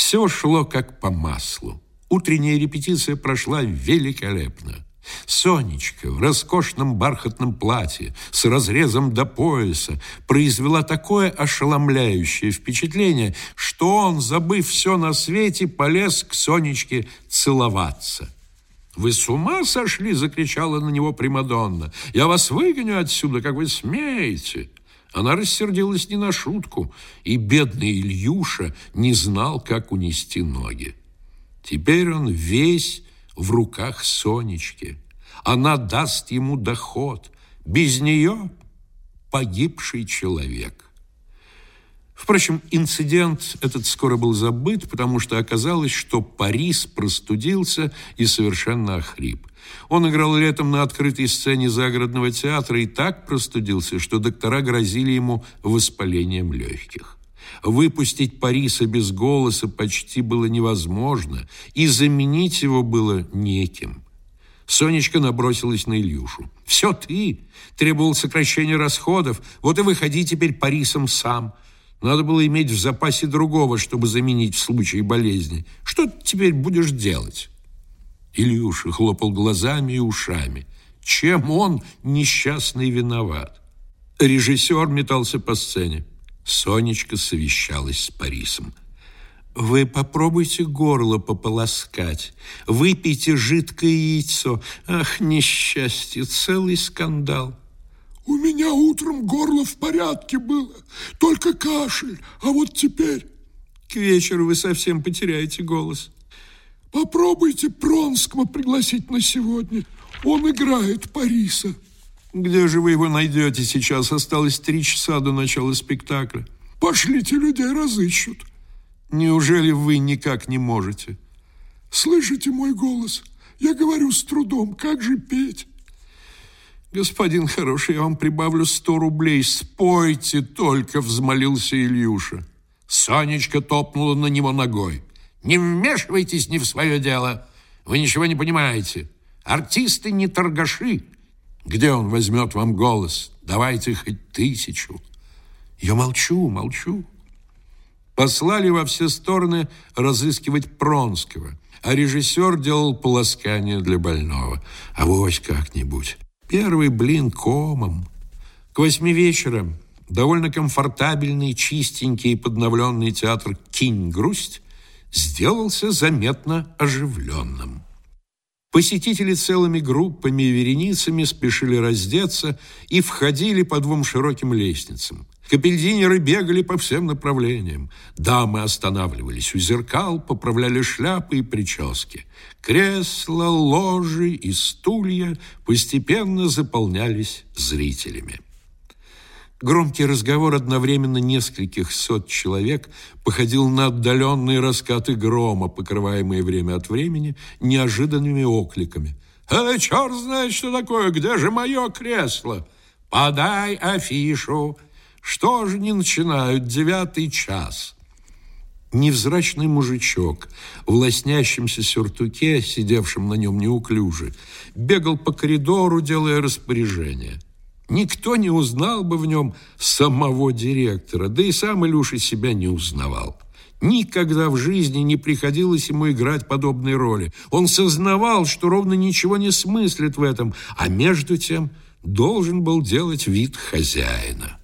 Все шло как по маслу. Утренняя репетиция прошла великолепно. Сонечка в роскошном бархатном платье с разрезом до пояса произвела такое ошеломляющее впечатление, что он, забыв все на свете, полез к Сонечке целоваться. «Вы с ума сошли?» – закричала на него Примадонна. «Я вас выгоню отсюда, как вы смеете!» Она рассердилась не на шутку, и бедный Ильюша не знал, как унести ноги. Теперь он весь в руках Сонечки. Она даст ему доход. Без нее погибший человек. Впрочем, инцидент этот скоро был забыт, потому что оказалось, что Парис простудился и совершенно охрип. Он играл летом на открытой сцене загородного театра и так простудился, что доктора грозили ему воспалением легких. Выпустить Париса без голоса почти было невозможно, и заменить его было неким. Сонечка набросилась на Ильюшу. «Все ты! Требовал сокращения расходов, вот и выходи теперь Парисом сам!» Надо было иметь в запасе другого, чтобы заменить в случае болезни. Что ты теперь будешь делать?» Ильюша хлопал глазами и ушами. Чем он, несчастный, виноват? Режиссер метался по сцене. Сонечка совещалась с Парисом. «Вы попробуйте горло пополоскать. Выпейте жидкое яйцо. Ах, несчастье, целый скандал!» У меня утром горло в порядке было, только кашель, а вот теперь... К вечеру вы совсем потеряете голос. Попробуйте Пронского пригласить на сегодня. Он играет Париса. Где же вы его найдете сейчас? Осталось три часа до начала спектакля. Пошлите людей разыщут. Неужели вы никак не можете? Слышите мой голос? Я говорю с трудом, как же петь? «Господин хороший, я вам прибавлю сто рублей. Спойте только!» — взмолился Ильюша. Сонечка топнула на него ногой. «Не вмешивайтесь не в свое дело. Вы ничего не понимаете. Артисты не торгаши. Где он возьмет вам голос? Давайте хоть тысячу». «Я молчу, молчу». Послали во все стороны разыскивать Пронского, а режиссер делал полоскание для больного. А Авось как-нибудь. Первый блин комом. К восьми вечера довольно комфортабельный, чистенький и подновленный театр «Кинь-грусть» сделался заметно оживленным. Посетители целыми группами и вереницами спешили раздеться и входили по двум широким лестницам. Капельдинеры бегали по всем направлениям. Дамы останавливались у зеркал, поправляли шляпы и прически. Кресла, ложи и стулья постепенно заполнялись зрителями. Громкий разговор одновременно нескольких сот человек походил на отдаленные раскаты грома, покрываемые время от времени неожиданными окликами. «Э, черт знает, что такое! Где же мое кресло? Подай афишу!» Что же не начинают девятый час? Невзрачный мужичок в лоснящемся сюртуке, сидевшем на нем неуклюже, бегал по коридору, делая распоряжение. Никто не узнал бы в нем самого директора, да и сам Илюша себя не узнавал. Никогда в жизни не приходилось ему играть подобной роли. Он сознавал, что ровно ничего не смыслит в этом, а между тем должен был делать вид хозяина.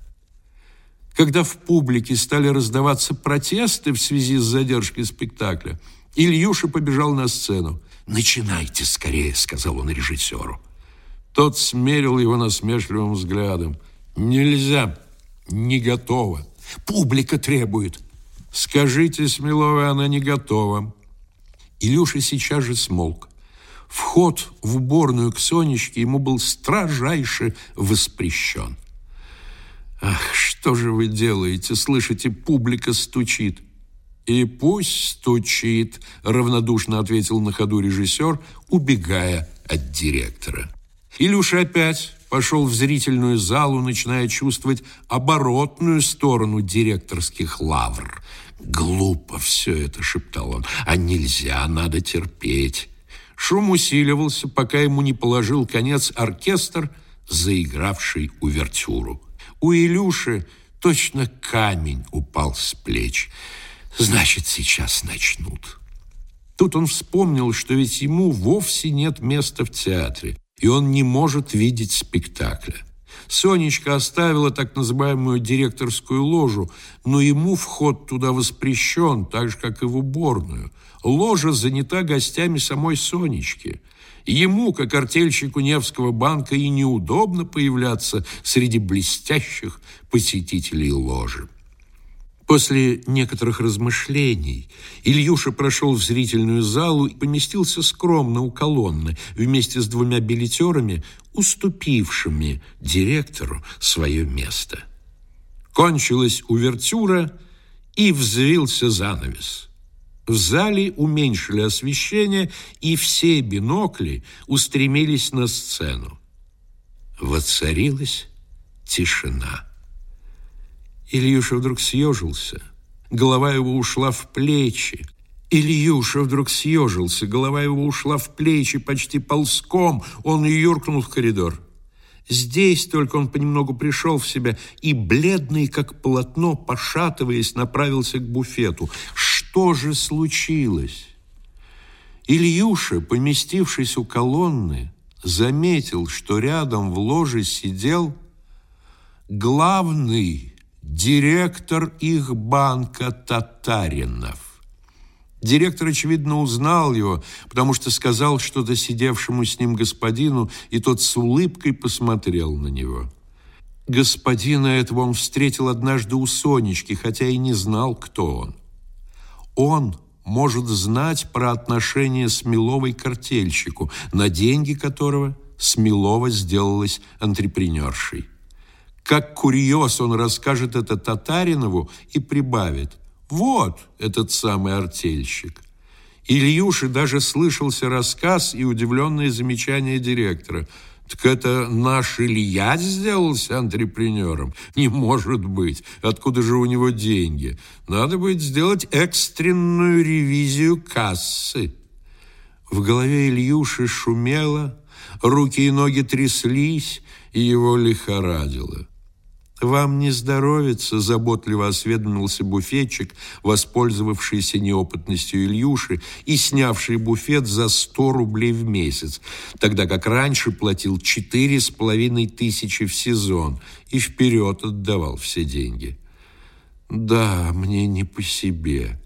Когда в публике стали раздаваться протесты в связи с задержкой спектакля, Ильюша побежал на сцену. «Начинайте скорее», — сказал он режиссеру. Тот смерил его насмешливым взглядом. «Нельзя, не готова. Публика требует». «Скажите Смеловой, она не готова». Илюша сейчас же смолк. Вход в уборную к Сонечке ему был строжайше воспрещен. Ах, что же вы делаете? Слышите, публика стучит. И пусть стучит, равнодушно ответил на ходу режиссер, убегая от директора. Илюша опять пошел в зрительную залу, начиная чувствовать оборотную сторону директорских лавр. «Глупо все это», — шептал он, — «а нельзя, надо терпеть». Шум усиливался, пока ему не положил конец оркестр, заигравший увертюру. У Илюши точно камень упал с плеч. Значит, сейчас начнут. Тут он вспомнил, что ведь ему вовсе нет места в театре, и он не может видеть спектакля. Сонечка оставила так называемую директорскую ложу, но ему вход туда воспрещен, так же, как и в уборную. Ложа занята гостями самой Сонечки. Ему, как артельщику Невского банка, и неудобно появляться среди блестящих посетителей ложи. После некоторых размышлений Ильюша прошел в зрительную залу и поместился скромно у колонны вместе с двумя билетерами, уступившими директору свое место. Кончилась увертюра, и взвился занавес. В зале уменьшили освещение, и все бинокли устремились на сцену. Воцарилась тишина. Ильюша вдруг съежился. Голова его ушла в плечи. Ильюша вдруг съежился. Голова его ушла в плечи почти ползком. Он юркнул в коридор. Здесь только он понемногу пришел в себя и, бледный как полотно, пошатываясь, направился к буфету. Что же случилось? Ильюша, поместившись у колонны, заметил, что рядом в ложе сидел главный директор их банка Татаринов. Директор, очевидно, узнал его, потому что сказал что-то сидевшему с ним господину, и тот с улыбкой посмотрел на него. Господина этого он встретил однажды у Сонечки, хотя и не знал, кто он. Он может знать про отношения Смеловой к артельщику, на деньги которого Смелова сделалась антрепренершей. Как курьез он расскажет это Татаринову и прибавит. Вот этот самый артельщик. Ильюши даже слышался рассказ и удивленное замечание директора. Так это наш Илья сделался антрепренером? Не может быть. Откуда же у него деньги? Надо будет сделать экстренную ревизию кассы. В голове Ильюши шумело, руки и ноги тряслись, и его лихорадило. «Вам не здоровится», – заботливо осведомился буфетчик, воспользовавшийся неопытностью Ильюши и снявший буфет за сто рублей в месяц, тогда как раньше платил четыре с половиной тысячи в сезон и вперед отдавал все деньги. «Да, мне не по себе.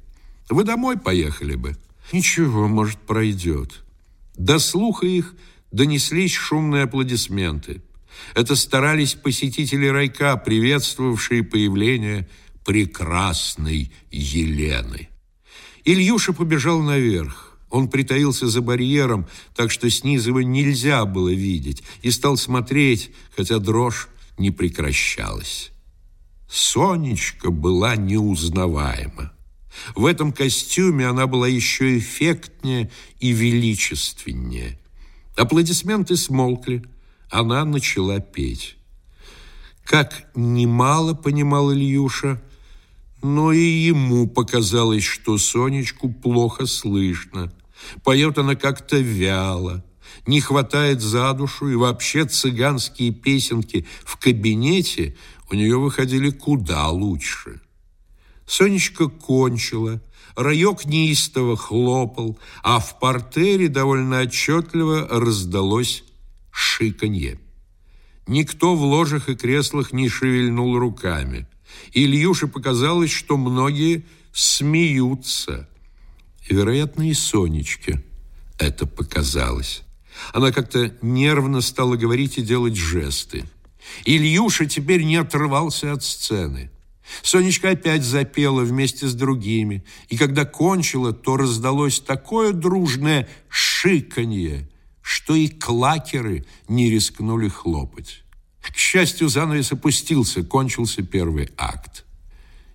Вы домой поехали бы?» «Ничего, может, пройдет». До слуха их донеслись шумные аплодисменты. Это старались посетители райка, приветствовавшие появление прекрасной Елены. Ильюша побежал наверх. Он притаился за барьером, так что снизу его нельзя было видеть, и стал смотреть, хотя дрожь не прекращалась. Сонечка была неузнаваема. В этом костюме она была еще эффектнее и величественнее. Аплодисменты смолкли она начала петь. Как немало понимал Ильюша, но и ему показалось, что Сонечку плохо слышно. Поет она как-то вяло, не хватает за душу, и вообще цыганские песенки в кабинете у нее выходили куда лучше. Сонечка кончила, раек неистово хлопал, а в портере довольно отчетливо раздалось шиканье. Никто в ложах и креслах не шевельнул руками. Ильюше показалось, что многие смеются. Вероятно, и Сонечке это показалось. Она как-то нервно стала говорить и делать жесты. Ильюша теперь не отрывался от сцены. Сонечка опять запела вместе с другими, и когда кончила, то раздалось такое дружное шиканье, что и клакеры не рискнули хлопать. К счастью, занавес опустился, кончился первый акт.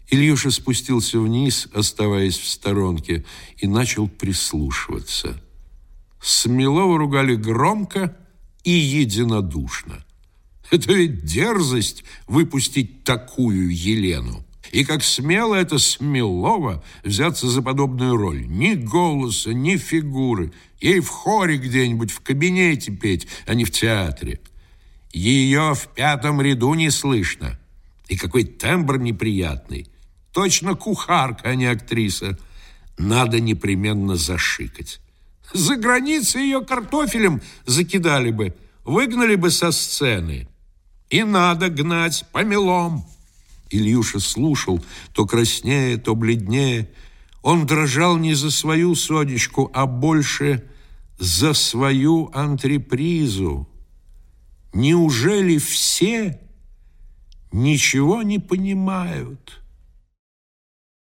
Ильюша спустился вниз, оставаясь в сторонке, и начал прислушиваться. Смелого ругали громко и единодушно. Это ведь дерзость выпустить такую Елену. И как смело это Смелова взяться за подобную роль. Ни голоса, ни фигуры. Ей в хоре где-нибудь в кабинете петь, а не в театре. Ее в пятом ряду не слышно. И какой тембр неприятный. Точно кухарка, а не актриса. Надо непременно зашикать. За границей ее картофелем закидали бы, выгнали бы со сцены. И надо гнать помелом. Ильюша слушал, то краснее, то бледнее. Он дрожал не за свою Сонечку, а больше за свою антрепризу. Неужели все ничего не понимают?»